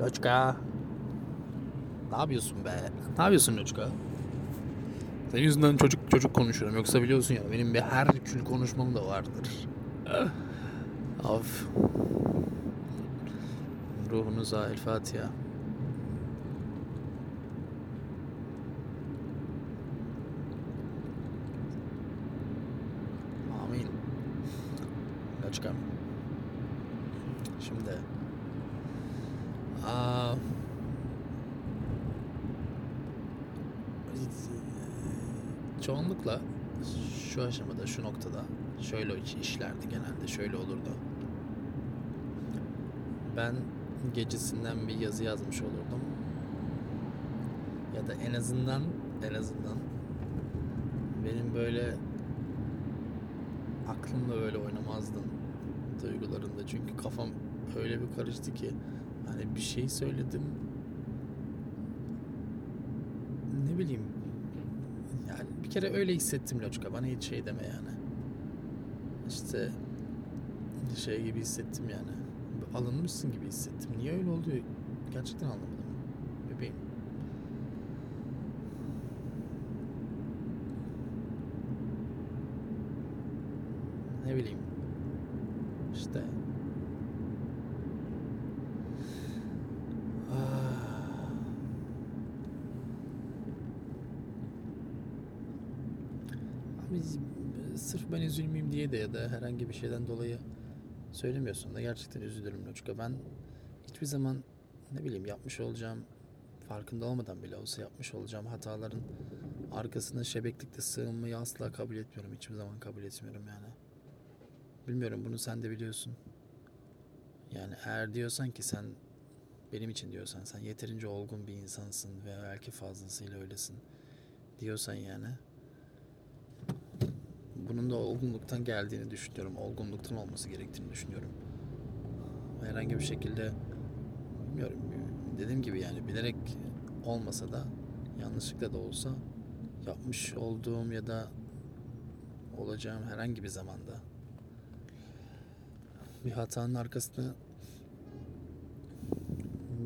Loçka. Ne yapıyorsun be? Ne yapıyorsun Loçka? Senin yüzünden çocuk çocuk konuşuyorum. Yoksa biliyorsun ya benim bir her kül konuşmam da vardır. Of. Ruhunuza El Fatiha. Amin. Loçka. Şimdi. Aa, çoğunlukla şu aşamada, şu noktada şöyle işlerdi genelde, şöyle olurdu. Ben gecesinden bir yazı yazmış olurdum. Ya da en azından, en azından benim böyle aklımla böyle oynamazdım duygularında. Çünkü kafam öyle bir karıştı ki hani bir şey söyledim ne bileyim bir kere öyle hissettim Loçka. Bana hiç şey deme yani. İşte şey gibi hissettim yani. Alınmışsın gibi hissettim. Niye öyle oldu? Gerçekten anlamadım. Bebeğim. Ne bileyim. İşte Ah. Abi sırf ben üzülmeyeyim diye de ya da herhangi bir şeyden dolayı söylemiyorsun da gerçekten üzülürüm Loçka. Ben hiçbir zaman ne bileyim yapmış olacağım farkında olmadan bile olsa yapmış olacağım hataların arkasına şebeklikte sığınmayı asla kabul etmiyorum. Hiçbir zaman kabul etmiyorum yani. Bilmiyorum bunu sen de biliyorsun. Yani eğer diyorsan ki sen benim için diyorsan sen yeterince olgun bir insansın ve belki fazlasıyla öylesin diyorsan yani bunun da olgunluktan geldiğini düşünüyorum. Olgunluktan olması gerektiğini düşünüyorum. Herhangi bir şekilde bilmiyorum dediğim gibi yani bilerek olmasa da yanlışlıkla da olsa yapmış olduğum ya da olacağım herhangi bir zamanda bir hatanın arkasında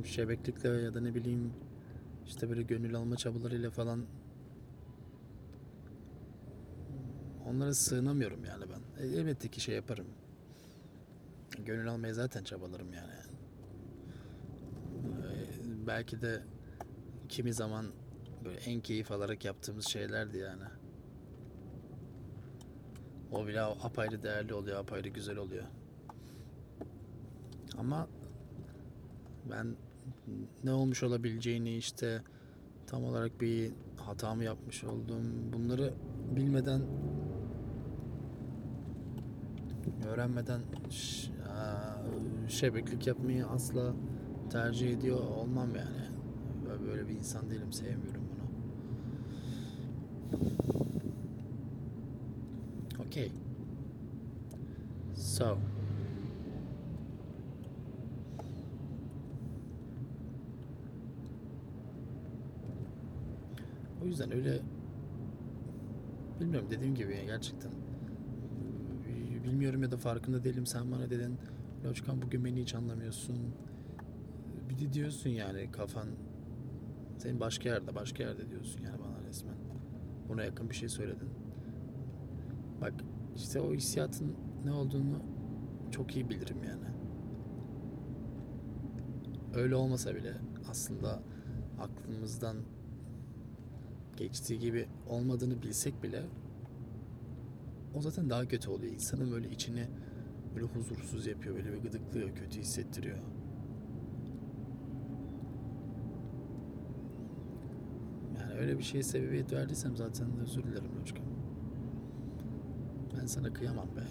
şebeklikle ya da ne bileyim işte böyle gönül alma çabalarıyla falan onlara sığınamıyorum yani ben. E, elbette ki şey yaparım. Gönül almaya zaten çabalarım yani. E, belki de kimi zaman böyle en keyif alarak yaptığımız şeylerdi yani. O bile apayrı değerli oluyor, apayrı güzel oluyor. Ama ben ne olmuş olabileceğini işte tam olarak bir hata mı yapmış oldum bunları bilmeden öğrenmeden şebeklik yapmayı asla tercih ediyor olmam yani. Böyle bir insan değilim, sevmiyorum bunu. Okay. So. O yüzden öyle bilmiyorum dediğim gibi gerçekten bilmiyorum ya da farkında değilim. Sen bana dedin Loçkan bugün beni hiç anlamıyorsun. Bir de diyorsun yani kafan senin başka yerde başka yerde diyorsun yani bana resmen. Buna yakın bir şey söyledin. Bak işte o hissiyatın ne olduğunu çok iyi bilirim yani. Öyle olmasa bile aslında aklımızdan geçtiği gibi olmadığını bilsek bile o zaten daha kötü oluyor. İnsanın böyle içini böyle huzursuz yapıyor, böyle bir gıdıklıyor, kötü hissettiriyor. Yani öyle bir şeye sebebiyet verdiysem zaten özür dilerim Loçkam. Ben sana kıyamam be.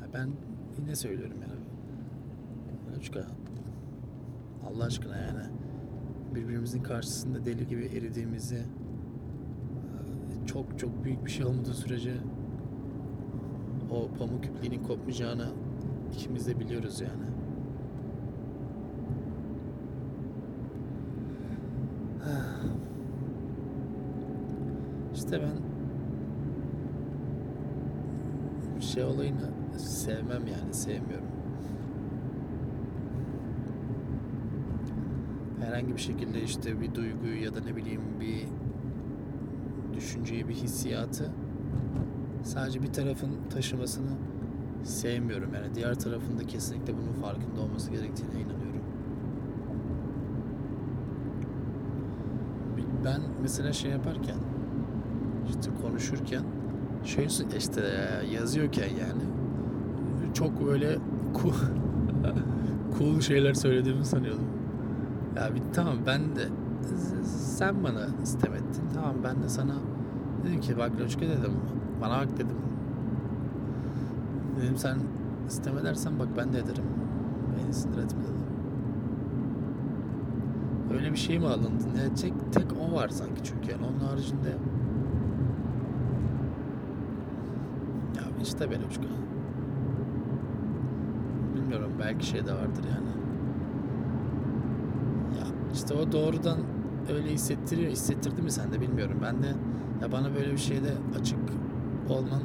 Ya ben yine söylüyorum yani. Loçka Allah aşkına yani birbirimizin karşısında deli gibi eridiğimizi çok çok büyük bir şey olmadığı sürece o pamuk ipliğinin kopmayacağını ikimiz de biliyoruz yani. İşte ben şey olayını sevmem yani sevmiyorum. herhangi bir şekilde işte bir duyguyu ya da ne bileyim bir düşünceyi, bir hissiyatı sadece bir tarafın taşımasını sevmiyorum. Yani diğer tarafın da kesinlikle bunun farkında olması gerektiğine inanıyorum. Ben mesela şey yaparken işte konuşurken şey işte yazıyorken yani çok böyle cool, cool şeyler söylediğimi sanıyordum. Ya bir tamam ben de sen bana istem ettin. Tamam ben de sana dedim ki bak Loçka dedim. Bana bak dedim. Dedim sen istem edersen bak ben de ederim. Beni sinir etme dedim. Öyle bir şey mi alındın? Ne tek, tek o var sanki çünkü yani onun haricinde ya işte ben Loçka. Bilmiyorum belki şey de vardır yani. Ya işte o doğrudan öyle hissettiriyor, hissettirdi mi sen de bilmiyorum. Ben de ya bana böyle bir şeyde açık olman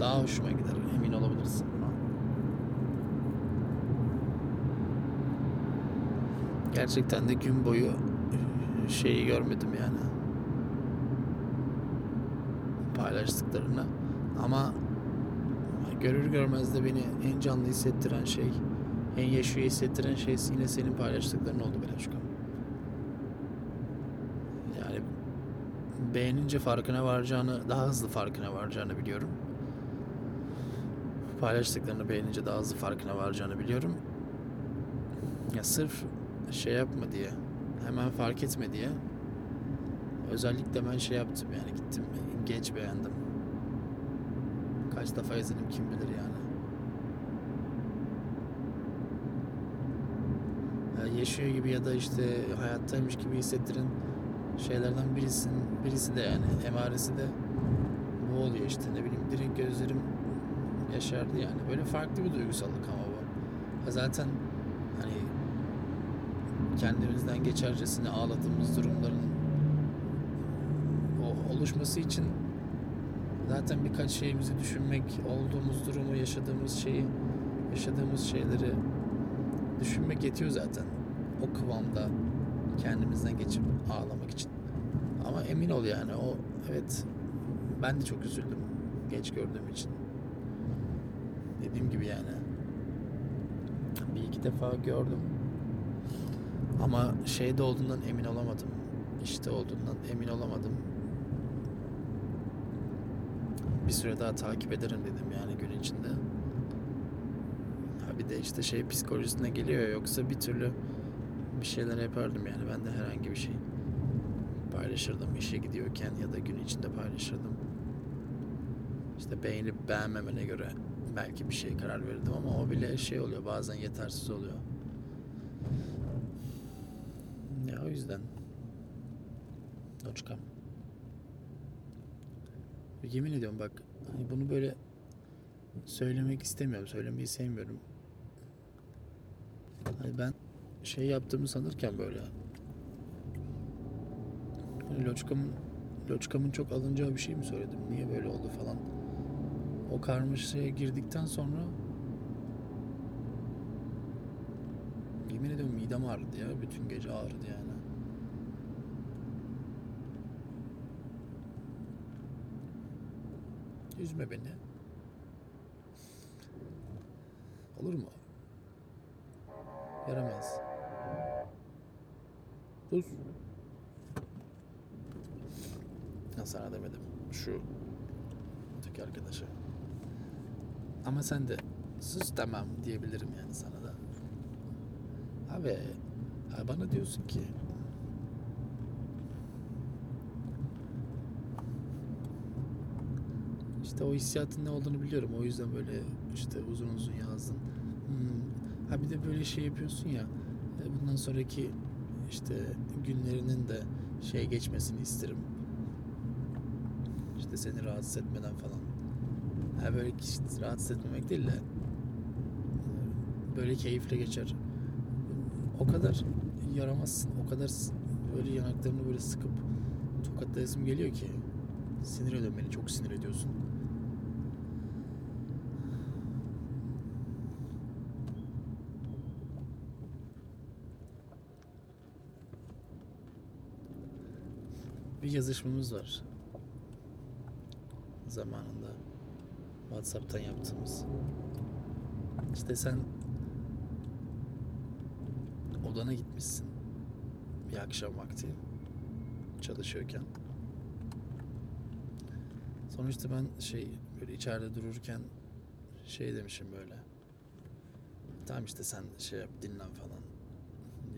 daha hoşuma gider. Emin olabilirsin buna. Gerçekten de gün boyu şeyi görmedim yani. Paylaştıklarını. Ama görür görmez de beni en canlı hissettiren şey, en yaşıyor hissettiren şey yine senin paylaştıkların oldu Belaşkam. Yani beğenince farkına varacağını, daha hızlı farkına varacağını biliyorum. Paylaştıklarını beğenince daha hızlı farkına varacağını biliyorum. Ya sırf şey yapma diye, hemen fark etme diye özellikle ben şey yaptım yani gittim geç beğendim. Kaç defa izledim kim bilir yani. yani. Yaşıyor gibi ya da işte hayattaymış gibi hissettiren şeylerden birisin, birisi de yani emaresi de bu oluyor işte ne bileyim direkt gözlerim yaşardı yani. Böyle farklı bir duygusallık ama bu. Zaten hani kendimizden geçercesine ağladığımız durumların o oluşması için zaten birkaç şeyimizi düşünmek, olduğumuz durumu, yaşadığımız şeyi, yaşadığımız şeyleri düşünmek yetiyor zaten. O kıvamda kendimizden geçip ağlamak için. Ama emin ol yani o evet ben de çok üzüldüm geç gördüğüm için. Dediğim gibi yani bir iki defa gördüm. Ama şeyde olduğundan emin olamadım. İşte olduğundan emin olamadım bir süre daha takip ederim dedim yani gün içinde. Ha bir de işte şey psikolojisine geliyor yoksa bir türlü bir şeyler yapardım yani ben de herhangi bir şey paylaşırdım işe gidiyorken ya da gün içinde paylaşırdım. İşte beğenip beğenmemene göre belki bir şey karar verirdim ama o bile şey oluyor bazen yetersiz oluyor. Ya o yüzden Doçkam. Yemin ediyorum bak hani bunu böyle söylemek istemiyorum. Söylemeyi sevmiyorum. Hani ben şey yaptığımı sanırken böyle hani loçkamın loçkamın çok alınacağı bir şey mi söyledim? Niye böyle oldu falan. O karmaşaya girdikten sonra yemin ediyorum midem ağrıdı ya. Bütün gece ağrıdı yani. Üzme beni. Olur mu? Yaramaz. Sus. Ya sana demedim. Şu öteki arkadaşa. Ama sen de sus tamam diyebilirim yani sana da. Abi bana diyorsun ki İşte o hissiyatın ne olduğunu biliyorum. O yüzden böyle işte uzun uzun yazdım. Hmm. Ha bir de böyle şey yapıyorsun ya. E, bundan sonraki işte günlerinin de şey geçmesini isterim. İşte seni rahatsız etmeden falan. Ha böyle rahatsız etmemek değil de böyle keyifle geçer. O kadar yaramazsın. O kadar böyle yanaklarını böyle sıkıp tokatlayasım geliyor ki sinir ediyor beni. Çok sinir ediyorsun. Bir yazışmamız var. Zamanında WhatsApp'tan yaptığımız. İşte sen odana gitmişsin bir akşam vakti çalışıyorken. Sonuçta ben şey böyle içeride dururken şey demişim böyle. Tamam işte sen şey yap dinlen falan.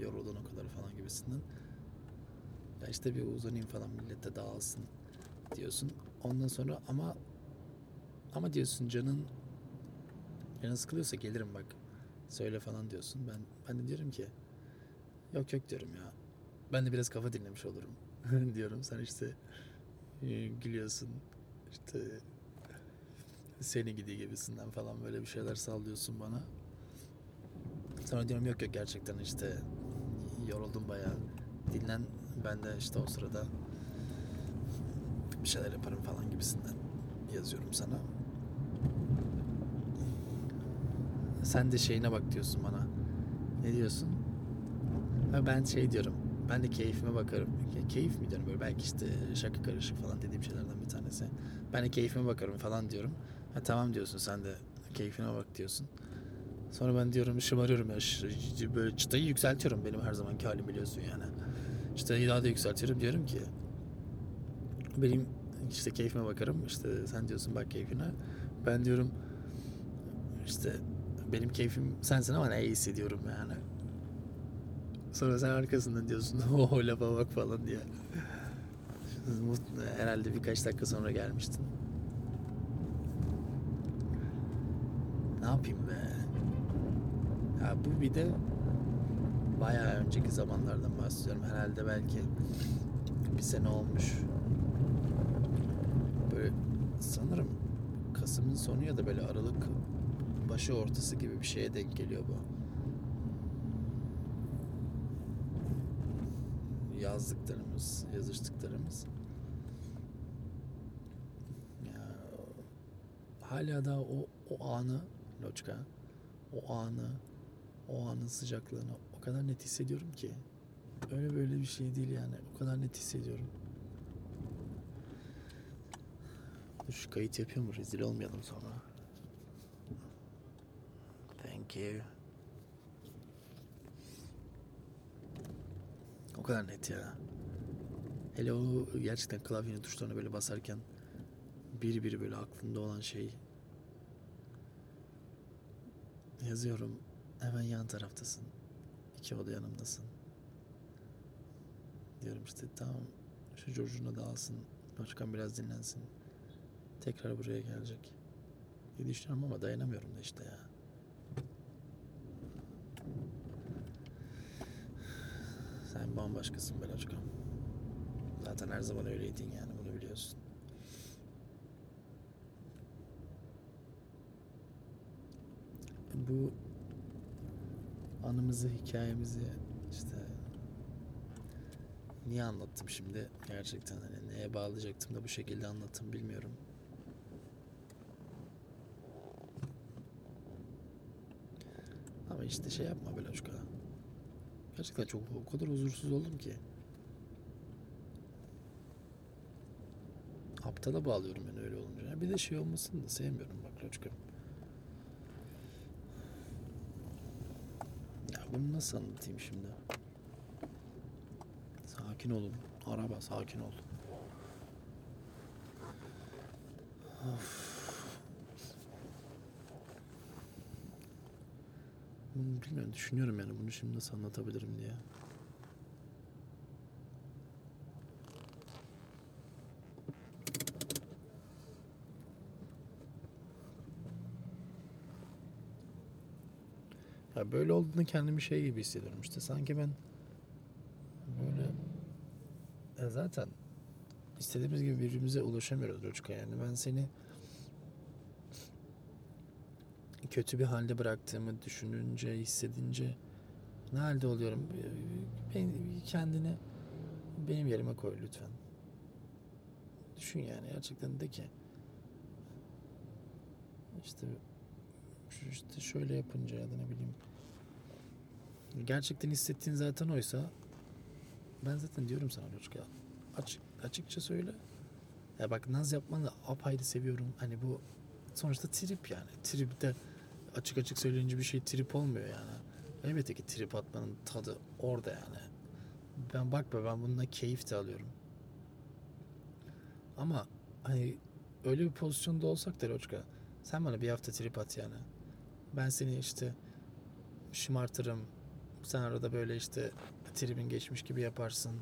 Yoruldun o kadar falan gibisinden. Ya işte bir uzanayım falan millet de dağılsın diyorsun. Ondan sonra ama ama diyorsun canın canın sıkılıyorsa gelirim bak. Söyle falan diyorsun. Ben ben de diyorum ki yok yok diyorum ya. Ben de biraz kafa dinlemiş olurum diyorum. Sen işte e, gülüyorsun. İşte seni gidi gibisinden falan böyle bir şeyler sallıyorsun bana. Sonra diyorum yok yok gerçekten işte yoruldum bayağı. Dinlen ben de işte o sırada bir şeyler yaparım falan gibisinden yazıyorum sana. Sen de şeyine bak diyorsun bana. Ne diyorsun? Ha ben şey diyorum. Ben de keyfime bakarım. Ke- Keyif mi diyorum böyle belki işte şaka karışık falan dediğim şeylerden bir tanesi. Ben de keyfime bakarım falan diyorum. Ha tamam diyorsun sen de keyfine bak diyorsun. Sonra ben diyorum şımarıyorum ya böyle çıtayı yükseltiyorum benim her zamanki halim biliyorsun yani. Çıtayı daha da yükseltiyorum diyorum ki benim işte keyfime bakarım işte sen diyorsun bak keyfine. Ben diyorum işte benim keyfim sensin ama ne iyisi diyorum yani. Sonra sen arkasından diyorsun o lafa bak falan diye. Herhalde birkaç dakika sonra gelmiştin. Ne yapayım be? Ya bu bir de bayağı önceki zamanlardan bahsediyorum. Herhalde belki bir sene olmuş. Böyle sanırım Kasım'ın sonu ya da böyle Aralık başı ortası gibi bir şeye denk geliyor bu. Yazdıklarımız, yazıştıklarımız. Ya, hala da o, o anı Loçka, o anı, o anın sıcaklığını o kadar net hissediyorum ki. Öyle böyle bir şey değil yani. O kadar net hissediyorum. Dur şu kayıt yapıyor mu? Rezil olmayalım sonra. Thank you. O kadar net ya. Hele o gerçekten klavyenin tuşlarına böyle basarken bir bir böyle aklımda olan şey yazıyorum. Hemen yan taraftasın. İki oda yanımdasın. Diyorum işte tamam şu George'una da alsın. Başkan biraz dinlensin. Tekrar buraya gelecek. diye düşünüyorum ama dayanamıyorum da işte ya. Sen bambaşkasın Beloçkam. Zaten her zaman öyleydin yani bunu biliyorsun. Bu anımızı, hikayemizi işte niye anlattım şimdi gerçekten hani neye bağlayacaktım da bu şekilde anlattım bilmiyorum. Ama işte şey yapma Beloçka. Gerçekten çok o kadar huzursuz oldum ki. Aptala bağlıyorum ben öyle olunca. Bir de şey olmasını da sevmiyorum bak Loçka. Bunu nasıl anlatayım şimdi? Sakin olun. Araba sakin ol. Of. Bunu bilmiyorum düşünüyorum yani bunu şimdi nasıl anlatabilirim diye. Böyle olduğunda kendimi şey gibi hissediyorum işte. Sanki ben böyle ya zaten istediğimiz gibi birbirimize ulaşamıyoruz Loçka yani. Ben seni kötü bir halde bıraktığımı düşününce hissedince ne halde oluyorum? Ben kendini benim yerime koy lütfen. Düşün yani gerçekten de ki işte işte şöyle yapınca ya da ne bileyim gerçekten hissettiğin zaten oysa ben zaten diyorum sana Loçka aç açıkça söyle. Ya bak naz yapmanı apayrı seviyorum. Hani bu sonuçta trip yani. Trip de açık açık söyleyince bir şey trip olmuyor yani. Elbette ki trip atmanın tadı orada yani. Ben bak be ben bununla keyif de alıyorum. Ama hani öyle bir pozisyonda olsak da Loçka sen bana bir hafta trip at yani. Ben seni işte şımartırım. Sen arada böyle işte tribin geçmiş gibi yaparsın.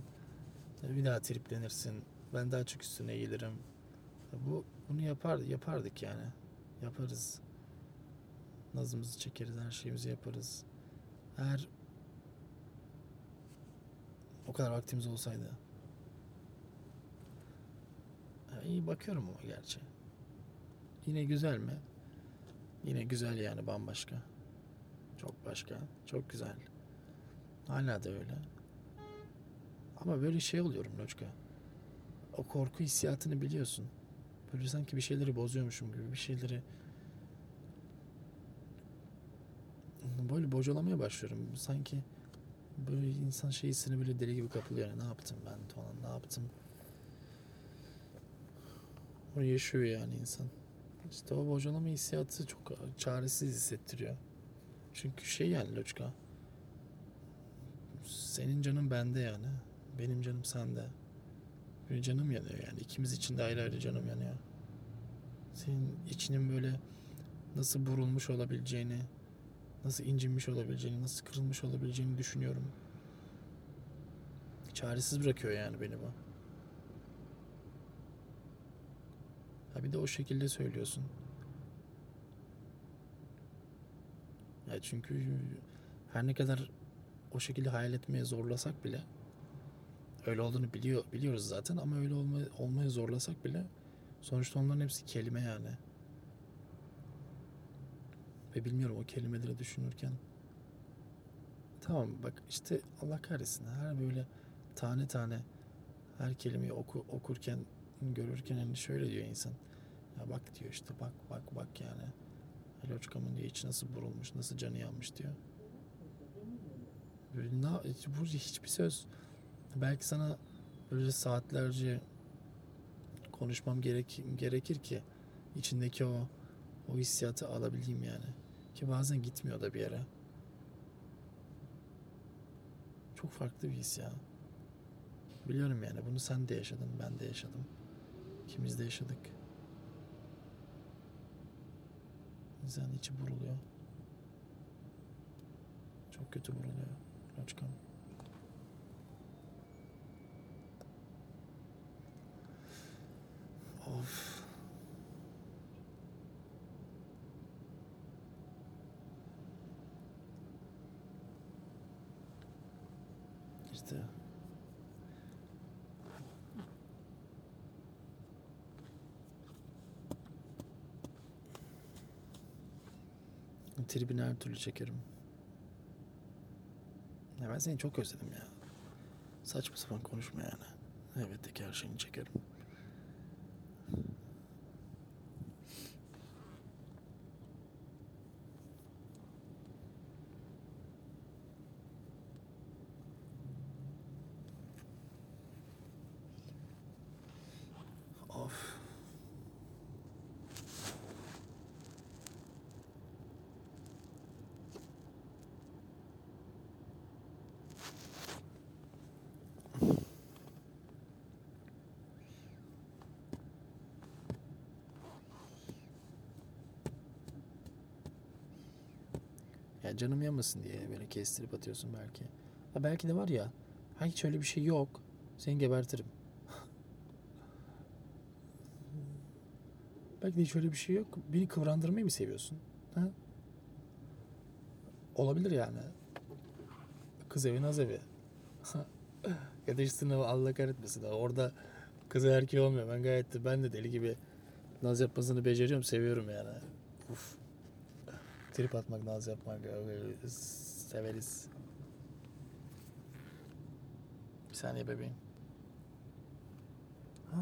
Bir daha triplenirsin. Ben daha çok üstüne eğilirim. Bu bunu yapar yapardık yani. Yaparız. Nazımızı çekeriz, her şeyimizi yaparız. Eğer o kadar vaktimiz olsaydı. Ha, iyi bakıyorum ama gerçi. Yine güzel mi? Yine güzel yani bambaşka. Çok başka. Çok güzel. Hala da öyle. Ama böyle şey oluyorum Loçka. O korku hissiyatını biliyorsun. Böyle sanki bir şeyleri bozuyormuşum gibi. Bir şeyleri böyle bocalamaya başlıyorum. Sanki böyle insan şey hissine böyle deli gibi kapılıyor. Yani ne yaptım ben falan ne yaptım. O yaşıyor yani insan. İşte o bocalama hissiyatı çok çaresiz hissettiriyor. Çünkü şey yani Loçka. Senin canın bende yani. Benim canım sende. Böyle canım yanıyor yani. İkimiz için de ayrı ayrı canım yanıyor. Senin içinin böyle nasıl burulmuş olabileceğini, nasıl incinmiş olabileceğini, nasıl kırılmış olabileceğini düşünüyorum. Çaresiz bırakıyor yani beni bu. Ha bir de o şekilde söylüyorsun. Ya çünkü her ne kadar o şekilde hayal etmeye zorlasak bile öyle olduğunu biliyor biliyoruz zaten ama öyle olma, olmaya zorlasak bile sonuçta onların hepsi kelime yani. Ve bilmiyorum o kelimeleri düşünürken tamam bak işte Allah kahretsin her böyle tane tane her kelimeyi oku, okurken görürken hani şöyle diyor insan. Ya bak diyor işte bak bak bak yani. Loçkamın diye içi nasıl burulmuş, nasıl canı yanmış diyor. Bu hiçbir söz belki sana böyle saatlerce konuşmam gerek, gerekir ki içindeki o o hissiyatı alabileyim yani. Ki bazen gitmiyor da bir yere. Çok farklı bir his ya. Biliyorum yani bunu sen de yaşadın, ben de yaşadım. İkimiz de yaşadık. İnsanın içi buruluyor. Çok kötü buruluyor. Loçkam. Of. İşte. Tribini her türlü çekerim. Ben seni çok özledim ya. Saçma sapan konuşma yani. Elbette ki her şeyini çekerim. Of. Ya canım yanmasın diye böyle kestirip atıyorsun belki. Ha belki de var ya. Ha hiç öyle bir şey yok. Seni gebertirim. belki de hiç öyle bir şey yok. Beni kıvrandırmayı mı seviyorsun? Ha? Olabilir yani. Kız evi naz evi. ya da işte Allah kahretmesin. Orada kız erkeği olmuyor. Ben gayet de ben de deli gibi naz yapmasını beceriyorum. Seviyorum yani. Uf. Trip atmak, naz yapmak severiz. Bir saniye bebeğim. Ha?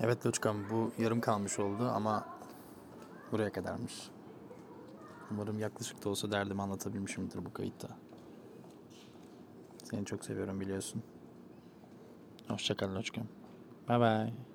Evet Loçkam bu yarım kalmış oldu ama buraya kadarmış. Umarım yaklaşık da olsa derdimi anlatabilmişimdir bu kayıtta. Seni çok seviyorum biliyorsun. Hoşça kal Loçkam. Bye bye.